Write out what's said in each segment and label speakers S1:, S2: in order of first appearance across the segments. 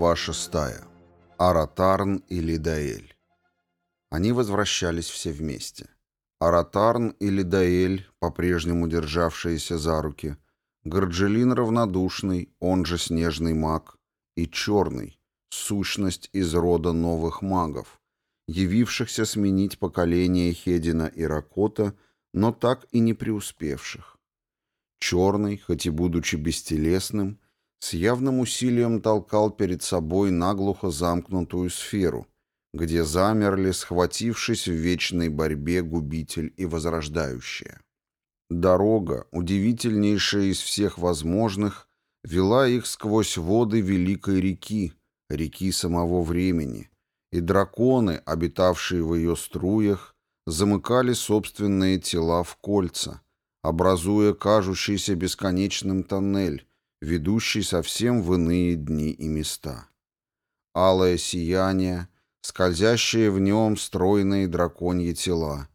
S1: Глава 6. Аратарн и Лидаэль. Они возвращались все вместе. Аратарн и Лидаэль, по-прежнему державшиеся за руки, Горджелин равнодушный, он же снежный маг, и черный, сущность из рода новых магов, явившихся сменить поколение Хедина и Ракота, но так и не преуспевших. Черный, хоть и будучи бестелесным, с явным усилием толкал перед собой наглухо замкнутую сферу, где замерли, схватившись в вечной борьбе губитель и возрождающая. Дорога, удивительнейшая из всех возможных, вела их сквозь воды великой реки, реки самого времени, и драконы, обитавшие в ее струях, замыкали собственные тела в кольца, образуя кажущийся бесконечным тоннель, ведущий совсем в иные дни и места. Алое сияние, скользящие в нем стройные драконьи тела.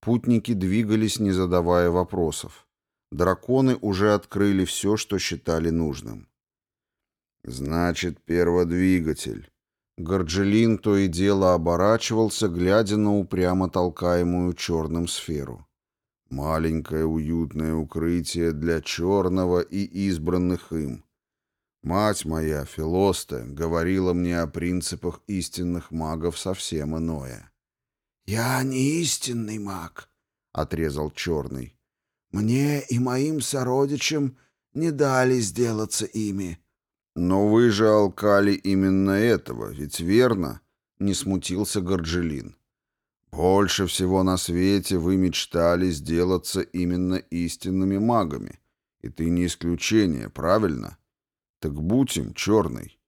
S1: Путники двигались, не задавая вопросов. Драконы уже открыли все, что считали нужным. «Значит, перводвигатель». Горджелин то и дело оборачивался, глядя на упрямо толкаемую черным сферу. Маленькое уютное укрытие для черного и избранных им. Мать моя, Филоста, говорила мне о принципах истинных магов совсем иное.
S2: «Я не истинный маг», — отрезал черный. «Мне и моим сородичам не дали сделаться ими».
S1: «Но вы же алкали именно этого, ведь верно?» — не смутился Горджелин. Больше всего на свете вы мечтали сделаться именно истинными магами. И ты не исключение, правильно? Так будь им, черный.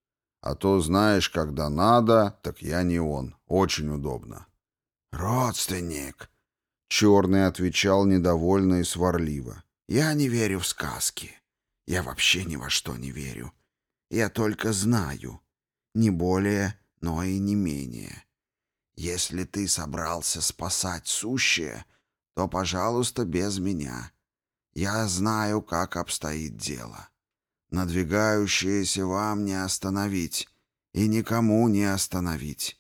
S1: А то знаешь, когда надо, так я не он. Очень удобно.
S2: Родственник.
S1: Черный отвечал недовольно и сварливо.
S2: Я не верю в сказки. Я вообще ни во что не верю. Я только знаю. Не более, но и не менее. Если ты собрался спасать сущее, то, пожалуйста, без меня. Я знаю, как обстоит дело. Надвигающееся вам не остановить и никому не остановить.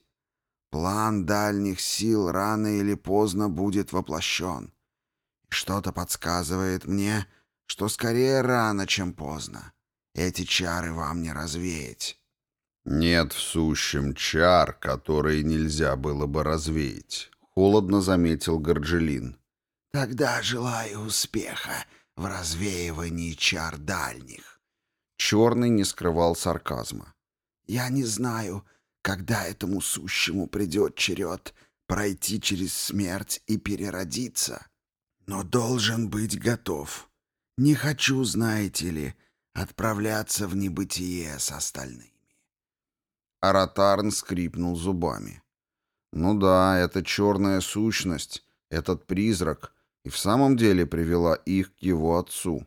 S2: План дальних сил рано или поздно будет воплощен. Что-то подсказывает мне, что скорее рано, чем поздно. Эти чары вам не развеять.
S1: «Нет в сущем чар, которые нельзя было бы развеять», — холодно заметил Горджелин.
S2: «Тогда желаю успеха в развеивании чар дальних».
S1: Черный не скрывал сарказма.
S2: «Я не знаю, когда этому сущему придет черед пройти через смерть и переродиться, но должен быть готов. Не хочу, знаете ли, отправляться в небытие с остальными».
S1: Аратарн скрипнул зубами. Ну да, эта черная сущность, этот призрак, и в самом деле привела их к его отцу.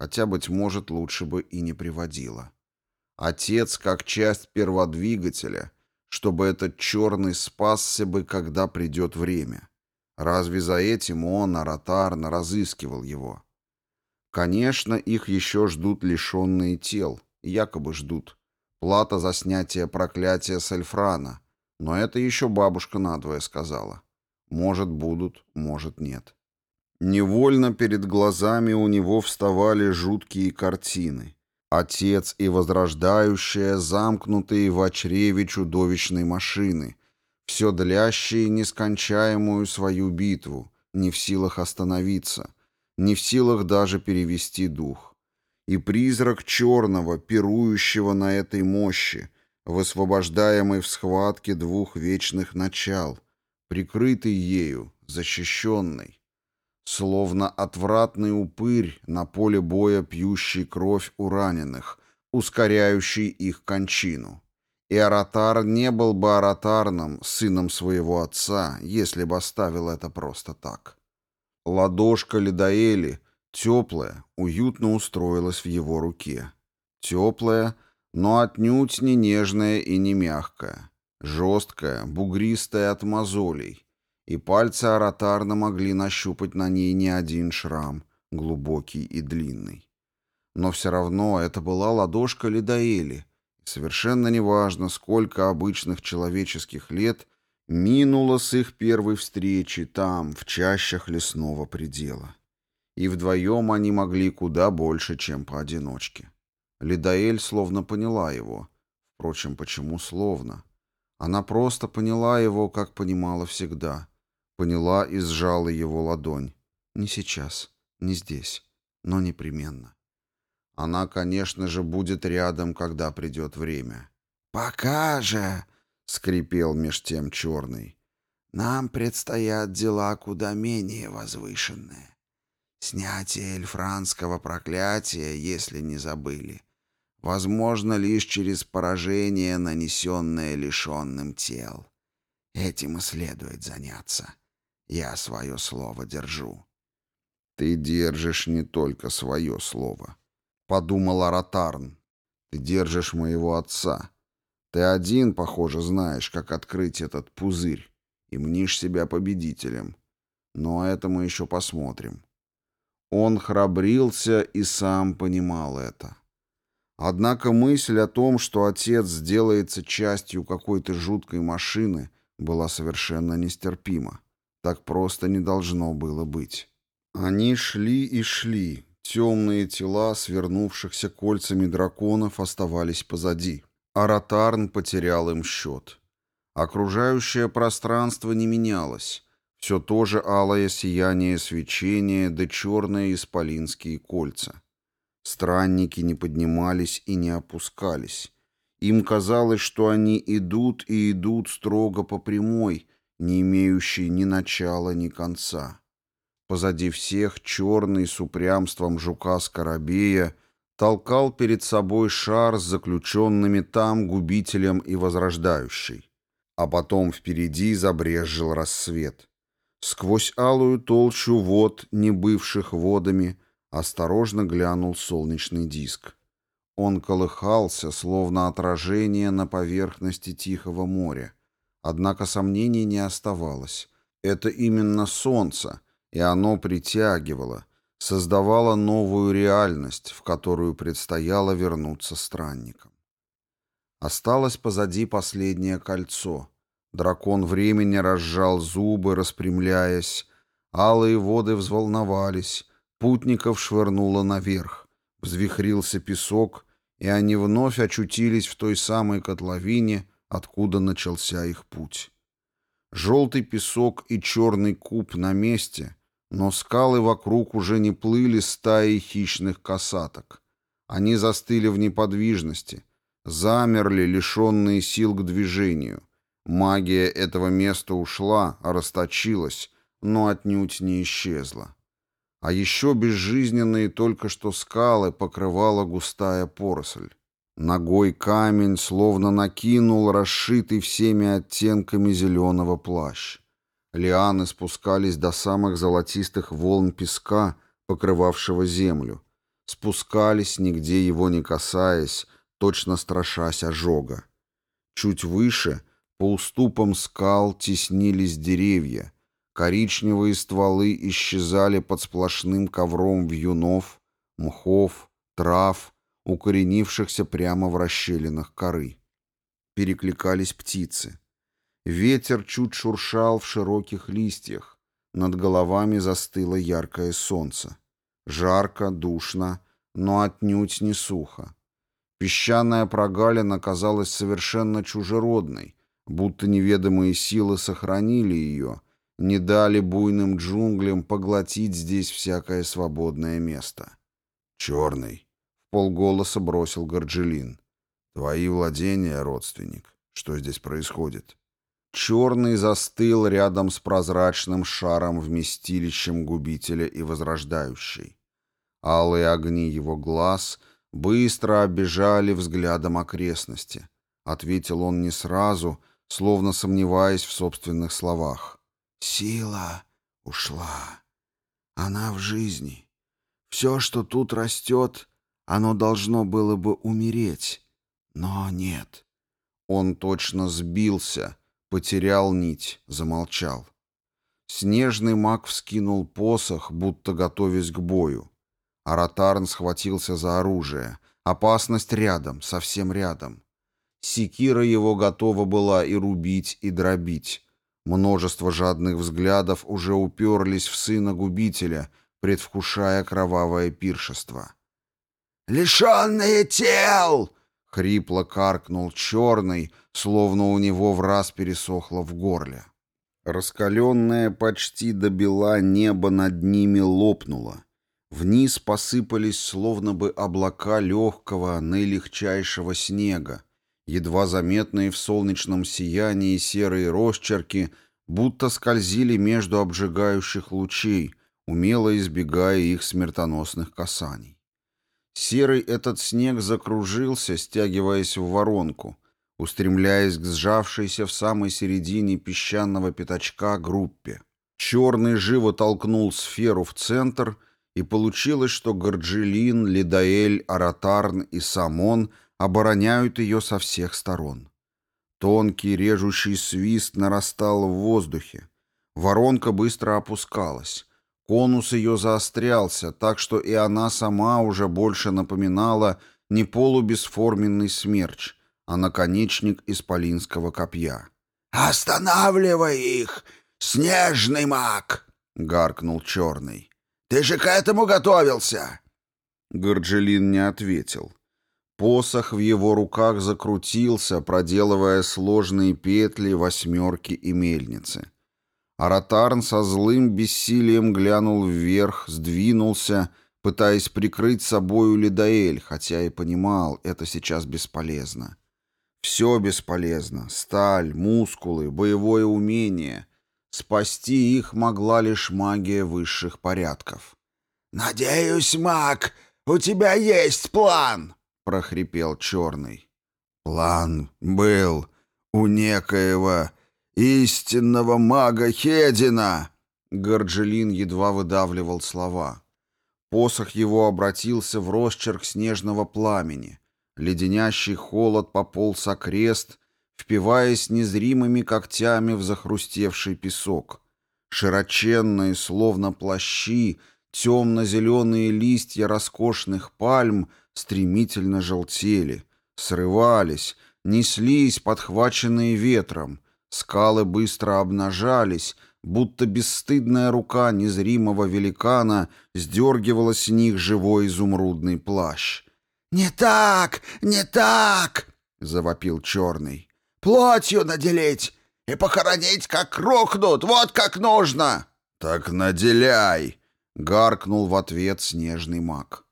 S1: Хотя, быть может, лучше бы и не приводила. Отец как часть перводвигателя, чтобы этот черный спасся бы, когда придет время. Разве за этим он, Аратарн, разыскивал его? Конечно, их еще ждут лишенные тел, якобы ждут. Плата за снятие проклятия с Эльфрана. Но это еще бабушка надвое сказала. Может, будут, может, нет. Невольно перед глазами у него вставали жуткие картины. Отец и возрождающая, замкнутые в чреве чудовищной машины, все длящие нескончаемую свою битву, не в силах остановиться, не в силах даже перевести дух и призрак черного, пирующего на этой мощи, высвобождаемый в схватке двух вечных начал, прикрытый ею, защищенный, словно отвратный упырь на поле боя, пьющий кровь у раненых, ускоряющий их кончину. И Аратар не был бы Аратарным, сыном своего отца, если бы оставил это просто так. Ладошка Ледоэли — Теплая, уютно устроилась в его руке. Теплая, но отнюдь не нежная и не мягкая. Жесткая, бугристая от мозолей. И пальцы аратарно могли нащупать на ней не один шрам, глубокий и длинный. Но все равно это была ладошка Лидаэли. Совершенно неважно, сколько обычных человеческих лет минуло с их первой встречи там, в чащах лесного предела и вдвоем они могли куда больше, чем поодиночке. Лидаэль словно поняла его. Впрочем, почему словно? Она просто поняла его, как понимала всегда. Поняла и сжала его ладонь. Не сейчас, не здесь, но непременно. Она, конечно же, будет рядом, когда придет время.
S2: «Пока же!» — скрипел меж тем черный. «Нам предстоят дела куда менее возвышенные. Снятие эльфранского проклятия, если не забыли, возможно лишь через поражение, нанесенное лишенным тел. Этим и следует заняться. Я свое слово держу».
S1: «Ты держишь не только свое слово», — подумал Аратарн. «Ты держишь моего отца. Ты один, похоже, знаешь, как открыть этот пузырь, и мнишь себя победителем. Но это мы еще посмотрим. Он храбрился и сам понимал это. Однако мысль о том, что отец сделается частью какой-то жуткой машины, была совершенно нестерпима. Так просто не должно было быть. Они шли и шли. Темные тела свернувшихся кольцами драконов оставались позади. Аратарн потерял им счет. Окружающее пространство не менялось. Все то же алое сияние свечения да черные исполинские кольца. Странники не поднимались и не опускались. Им казалось, что они идут и идут строго по прямой, не имеющей ни начала, ни конца. Позади всех черный с упрямством жука-скоробея толкал перед собой шар с заключенными там губителем и возрождающей. А потом впереди забрезжил рассвет. Сквозь алую толщу вод, не бывших водами, осторожно глянул солнечный диск. Он колыхался, словно отражение на поверхности Тихого моря. Однако сомнений не оставалось. Это именно солнце, и оно притягивало, создавало новую реальность, в которую предстояло вернуться странникам. Осталось позади последнее кольцо — Дракон времени разжал зубы, распрямляясь. Алые воды взволновались, путников швырнуло наверх. Взвихрился песок, и они вновь очутились в той самой котловине, откуда начался их путь. Желтый песок и черный куб на месте, но скалы вокруг уже не плыли стаи хищных касаток. Они застыли в неподвижности, замерли, лишенные сил к движению — Магия этого места ушла, а расточилась, но отнюдь не исчезла. А еще безжизненные только что скалы покрывала густая поросль. Ногой камень словно накинул расшитый всеми оттенками зеленого плащ. Лианы спускались до самых золотистых волн песка, покрывавшего землю. Спускались, нигде его не касаясь, точно страшась ожога. Чуть выше — по уступам скал теснились деревья, коричневые стволы исчезали под сплошным ковром вьюнов, мхов, трав, укоренившихся прямо в расщелинах коры. Перекликались птицы. Ветер чуть шуршал в широких листьях. Над головами застыло яркое солнце. Жарко, душно, но отнюдь не сухо. Песчаная прогалина казалась совершенно чужеродной, будто неведомые силы сохранили ее, не дали буйным джунглям поглотить здесь всякое свободное место. «Черный», — в полголоса бросил Горджелин, — «твои владения, родственник, что здесь происходит?» Черный застыл рядом с прозрачным шаром вместилищем губителя и возрождающей. Алые огни его глаз быстро обижали взглядом окрестности. Ответил он не сразу — словно сомневаясь в собственных словах.
S2: «Сила ушла. Она в жизни. Все, что тут растет, оно должно было бы умереть. Но нет».
S1: Он точно сбился, потерял нить, замолчал. Снежный маг вскинул посох, будто готовясь к бою. Аратарн схватился за оружие. Опасность рядом, совсем рядом. Секира его готова была и рубить, и дробить. Множество жадных взглядов уже уперлись в сына губителя, предвкушая кровавое пиршество.
S2: «Лишенные тел!»
S1: — хрипло каркнул черный, словно у него в раз пересохло в горле. Раскаленное почти до бела небо над ними лопнуло. Вниз посыпались словно бы облака легкого, наилегчайшего снега, Едва заметные в солнечном сиянии серые росчерки будто скользили между обжигающих лучей, умело избегая их смертоносных касаний. Серый этот снег закружился, стягиваясь в воронку, устремляясь к сжавшейся в самой середине песчаного пятачка группе. Черный живо толкнул сферу в центр, и получилось, что Горджелин, Лидаэль, Аратарн и Самон — обороняют ее со всех сторон. Тонкий режущий свист нарастал в воздухе. Воронка быстро опускалась. Конус ее заострялся, так что и она сама уже больше напоминала не полубесформенный смерч, а наконечник исполинского копья.
S2: «Останавливай их, снежный маг!» — гаркнул черный. «Ты же к этому готовился!»
S1: Горджелин не ответил. Посох в его руках закрутился, проделывая сложные петли, восьмерки и мельницы. Аратарн со злым бессилием глянул вверх, сдвинулся, пытаясь прикрыть собою Лидаэль, хотя и понимал, это сейчас бесполезно. Все бесполезно. Сталь, мускулы, боевое умение. Спасти их могла лишь магия высших порядков.
S2: «Надеюсь, маг, у тебя есть план!»
S1: — прохрипел Черный.
S2: «План был у некоего истинного мага Хедина!»
S1: Горджелин едва выдавливал слова. Посох его обратился в росчерк снежного пламени. Леденящий холод пополз окрест, впиваясь незримыми когтями в захрустевший песок. Широченные, словно плащи, темно-зеленые листья роскошных пальм — стремительно желтели, срывались, неслись, подхваченные ветром. Скалы быстро обнажались, будто бесстыдная рука незримого великана сдергивала с них живой изумрудный плащ.
S2: «Не так! Не так!» — завопил черный. «Плотью наделить и похоронить, как рухнут, вот как нужно!»
S1: «Так наделяй!» — гаркнул в ответ снежный маг.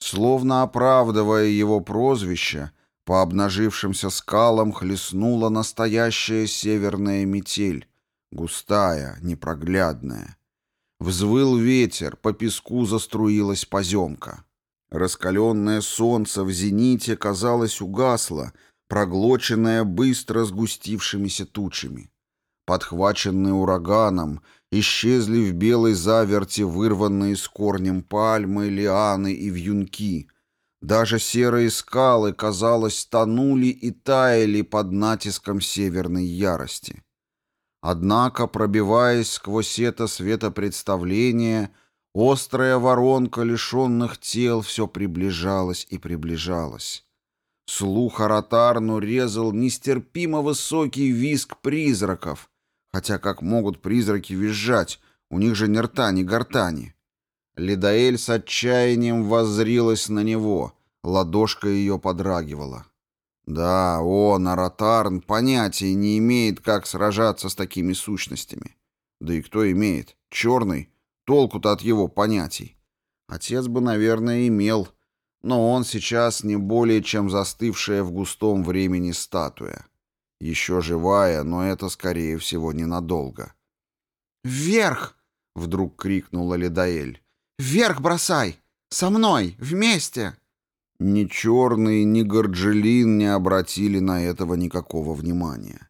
S1: Словно оправдывая его прозвище, по обнажившимся скалам хлестнула настоящая северная метель, густая, непроглядная. Взвыл ветер, по песку заструилась поземка. Раскаленное солнце в зените, казалось, угасло, проглоченное быстро сгустившимися тучами. Подхваченный ураганом — исчезли в белой заверте вырванные с корнем пальмы, лианы и вьюнки. Даже серые скалы, казалось, тонули и таяли под натиском северной ярости. Однако, пробиваясь сквозь это светопредставление, острая воронка лишенных тел все приближалась и приближалась. Слух Аратарну резал нестерпимо высокий визг призраков — Хотя как могут призраки визжать? У них же ни рта, ни гортани. Лидаэль с отчаянием воззрилась на него. Ладошка ее подрагивала. Да, о, Аратарн, понятия не имеет, как сражаться с такими сущностями. Да и кто имеет? Черный? Толку-то от его понятий. Отец бы, наверное, имел, но он сейчас не более чем застывшая в густом времени статуя. Еще живая, но это, скорее всего, ненадолго.
S3: «Вверх!» — вдруг крикнула Ледаэль. «Вверх бросай! Со мной! Вместе!»
S1: Ни черный, ни горджелин не обратили на этого никакого внимания.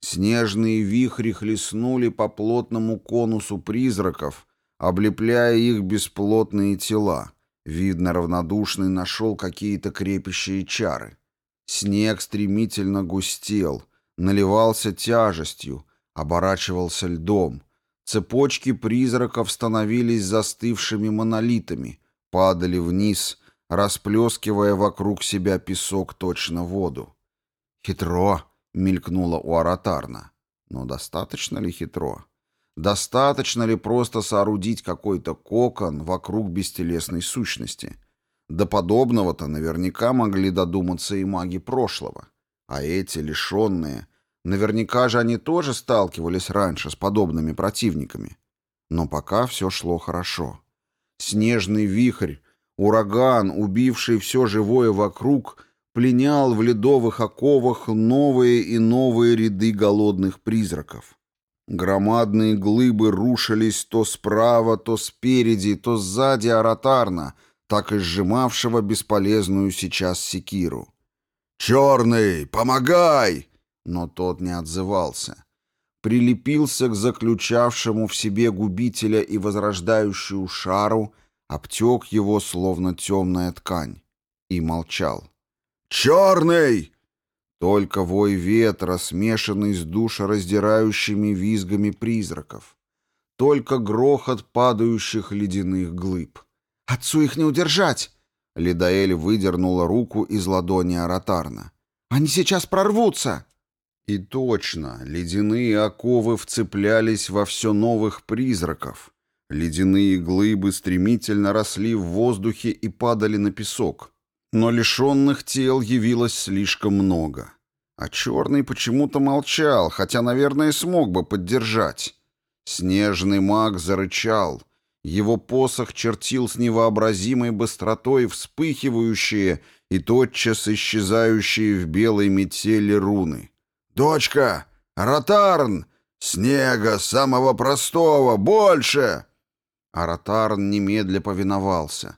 S1: Снежные вихри хлестнули по плотному конусу призраков, облепляя их бесплотные тела. Видно, равнодушный нашел какие-то крепящие чары. Снег стремительно густел, наливался тяжестью, оборачивался льдом. Цепочки призраков становились застывшими монолитами, падали вниз, расплескивая вокруг себя песок точно воду. «Хитро!» — мелькнуло у Аратарна. «Но достаточно ли хитро?» Достаточно ли просто соорудить какой-то кокон вокруг бестелесной сущности? До подобного-то наверняка могли додуматься и маги прошлого. А эти лишенные... Наверняка же они тоже сталкивались раньше с подобными противниками. Но пока все шло хорошо. Снежный вихрь, ураган, убивший все живое вокруг, пленял в ледовых оковах новые и новые ряды голодных призраков. Громадные глыбы рушились то справа, то спереди, то сзади аратарно — так и сжимавшего бесполезную сейчас секиру.
S2: «Черный, помогай!»
S1: Но тот не отзывался. Прилепился к заключавшему в себе губителя и возрождающую шару, обтек его, словно темная ткань, и молчал.
S2: «Черный!»
S1: Только вой ветра, смешанный с душераздирающими визгами призраков. Только грохот падающих ледяных глыб. «Отцу их не удержать!» Лидаэль выдернула руку из ладони Аратарна. «Они сейчас прорвутся!» И точно, ледяные оковы вцеплялись во все новых призраков. Ледяные глыбы стремительно росли в воздухе и падали на песок. Но лишенных тел явилось слишком много. А черный почему-то молчал, хотя, наверное, смог бы поддержать. Снежный маг зарычал — его посох чертил с невообразимой быстротой вспыхивающие и тотчас исчезающие в белой метели руны.
S2: «Дочка! Ротарн! Снега, самого простого, больше!»
S1: А Ротарн немедля повиновался.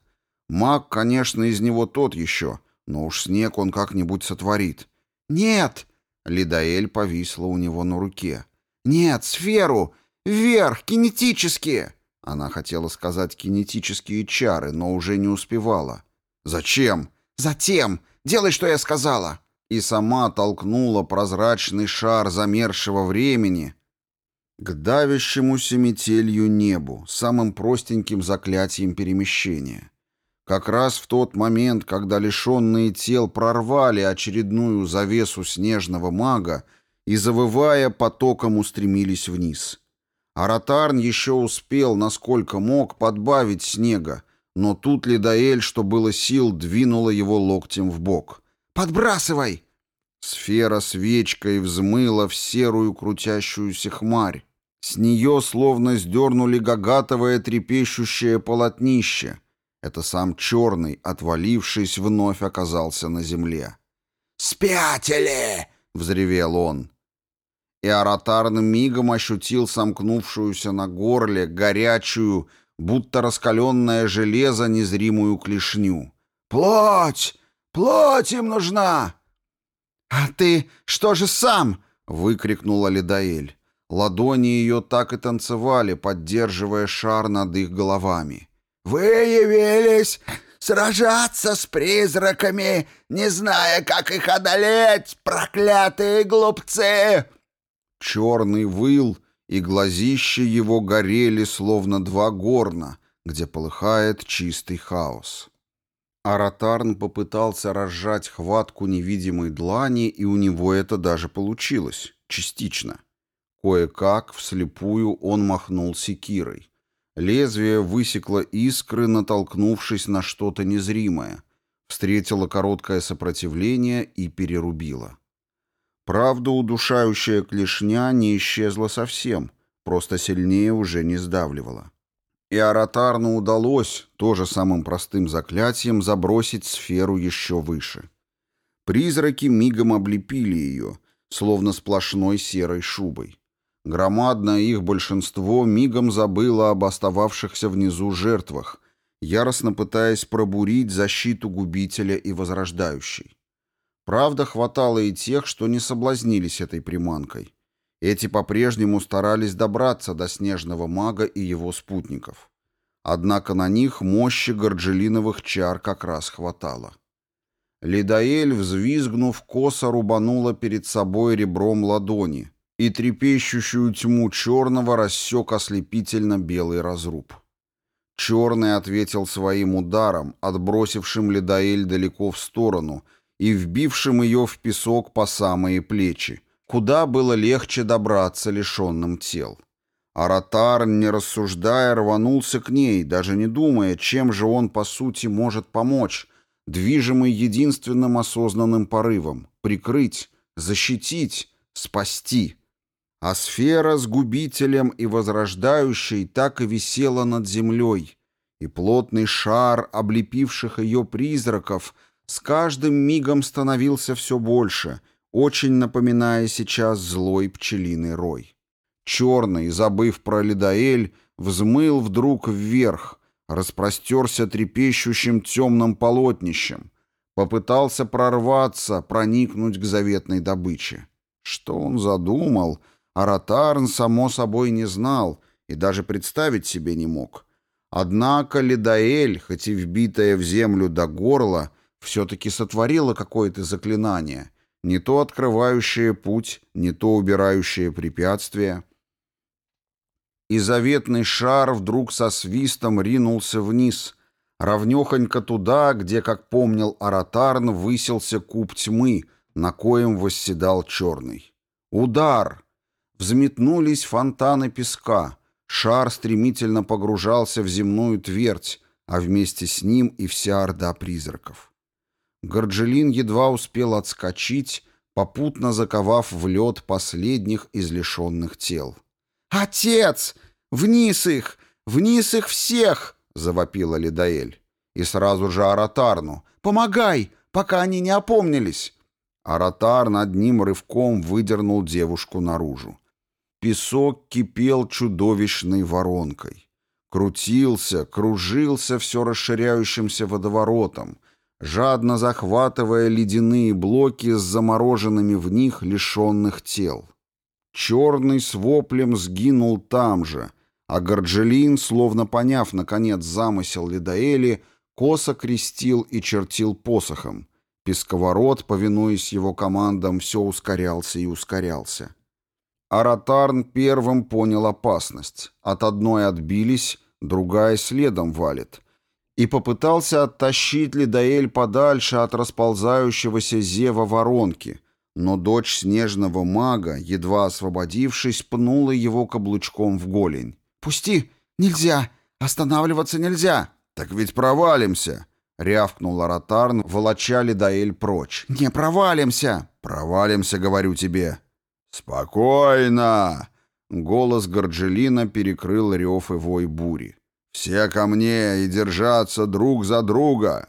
S1: Маг, конечно, из него тот еще, но уж снег он как-нибудь сотворит. «Нет!» — Лидаэль повисла у него на руке. «Нет, сферу! Вверх, кинетически!» Она хотела сказать кинетические чары, но уже не успевала. «Зачем?» «Затем! Делай, что я сказала!» И сама толкнула прозрачный шар замершего времени к давящемуся метелью небу, самым простеньким заклятием перемещения. Как раз в тот момент, когда лишенные тел прорвали очередную завесу снежного мага и, завывая, потоком устремились вниз — Аратарн еще успел, насколько мог, подбавить снега, но тут Лидаэль, что было сил, двинула его локтем в бок. «Подбрасывай!» Сфера свечкой взмыла в серую крутящуюся хмарь. С нее словно сдернули гагатовое трепещущее полотнище. Это сам черный, отвалившись, вновь оказался на земле.
S2: «Спятили!» — взревел он
S1: и Аратарн мигом ощутил сомкнувшуюся на горле горячую, будто раскаленное железо, незримую клешню.
S2: «Плоть! Плоть им нужна!»
S3: «А ты что же сам?»
S1: — выкрикнула Ледаэль. Ладони ее так и танцевали, поддерживая шар над их головами.
S2: «Вы явились сражаться с призраками, не зная, как их одолеть, проклятые глупцы!»
S1: Черный выл, и глазища его горели, словно два горна, где полыхает чистый хаос. Аратарн попытался разжать хватку невидимой длани, и у него это даже получилось, частично. Кое-как, вслепую, он махнул секирой. Лезвие высекло искры, натолкнувшись на что-то незримое. Встретило короткое сопротивление и перерубило. Правда, удушающая клешня не исчезла совсем, просто сильнее уже не сдавливала. И Аратарну удалось, тоже самым простым заклятием, забросить сферу еще выше. Призраки мигом облепили ее, словно сплошной серой шубой. Громадное их большинство мигом забыло об остававшихся внизу жертвах, яростно пытаясь пробурить защиту губителя и возрождающей. Правда, хватало и тех, что не соблазнились этой приманкой. Эти по-прежнему старались добраться до снежного мага и его спутников. Однако на них мощи горджелиновых чар как раз хватало. Лидаэль, взвизгнув, косо рубанула перед собой ребром ладони, и трепещущую тьму черного рассек ослепительно белый разруб. Черный ответил своим ударом, отбросившим Лидаэль далеко в сторону — и вбившим ее в песок по самые плечи, куда было легче добраться лишенным тел. Аратар, не рассуждая, рванулся к ней, даже не думая, чем же он, по сути, может помочь, движимый единственным осознанным порывом — прикрыть, защитить, спасти. А сфера с губителем и возрождающей так и висела над землей, и плотный шар облепивших ее призраков — с каждым мигом становился все больше, очень напоминая сейчас злой пчелиный рой. Черный, забыв про Лидаэль, взмыл вдруг вверх, распростерся трепещущим темным полотнищем, попытался прорваться, проникнуть к заветной добыче. Что он задумал, Аратарн, само собой, не знал и даже представить себе не мог. Однако Лидаэль, хоть и вбитая в землю до горла, — все-таки сотворила какое-то заклинание, не то открывающее путь, не то убирающее препятствия. И заветный шар вдруг со свистом ринулся вниз, равнехонько туда, где, как помнил Аратарн, высился куб тьмы, на коем восседал черный. Удар! Взметнулись фонтаны песка. Шар стремительно погружался в земную твердь, а вместе с ним и вся орда призраков. Горджелин едва успел отскочить, попутно заковав в лед последних из лишенных тел. «Отец! Вниз их! Вниз их всех!» — завопила Лидаэль. И сразу же Аратарну. «Помогай, пока они не опомнились!» Аратар над ним рывком выдернул девушку наружу. Песок кипел чудовищной воронкой. Крутился, кружился все расширяющимся водоворотом, жадно захватывая ледяные блоки с замороженными в них лишенных тел. Черный с воплем сгинул там же, а Горджелин, словно поняв, наконец, замысел Лидаэли, косо крестил и чертил посохом. Песковорот, повинуясь его командам, все ускорялся и ускорялся. Аратарн первым понял опасность. От одной отбились, другая следом валит — и попытался оттащить Лидаэль подальше от расползающегося зева воронки, но дочь снежного мага, едва освободившись, пнула его каблучком в голень. «Пусти! Нельзя! Останавливаться нельзя!» «Так ведь провалимся!» — рявкнул Аратарн, волоча Лидаэль прочь. «Не провалимся!» «Провалимся, говорю тебе!» «Спокойно!» — голос Горджелина перекрыл рев и вой бури. «Все ко мне и держаться друг за друга!